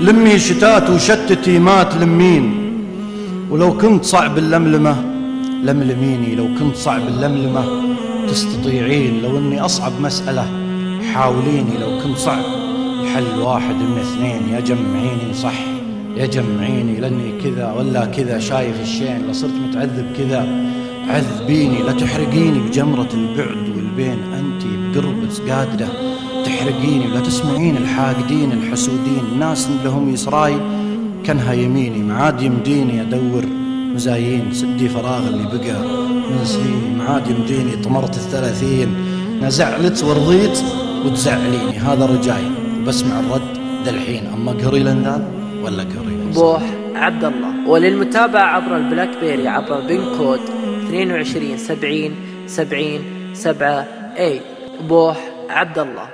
لمي شتات وشتتي ما تلمين ولو كنت صعب اللملمة لملميني لو كنت صعب اللملمة. تستطيعين لو إني أصعب مسألة حاوليني لو كنت صعب. الحل واحد من اثنين يا جمعيني صح يا جمعيني لأني كذا ولا كذا شايف الشين لصرت متعذب كذا. عذبيني لا تحرقيني بجمرة البعد والبين أنت بقرب قادرة. تحرقيني ولا تسمعين الحاقدين الحسودين الناس لهم يسراي كانها يميني معاد يمديني أدور. مزايين سدي فراغ اللي بقى. من سنيني معاد يمديني طمرت الثلاثين. نزعلت ورضيت وتزعليني. هذا رجاي بسمع الرد. ذا الحين أما قهري لندال ولا قهري بوح عبد الله وللمتابعة عبر البلاك بيري عبر بين كود 22 70 70 7 اي بوح عبد الله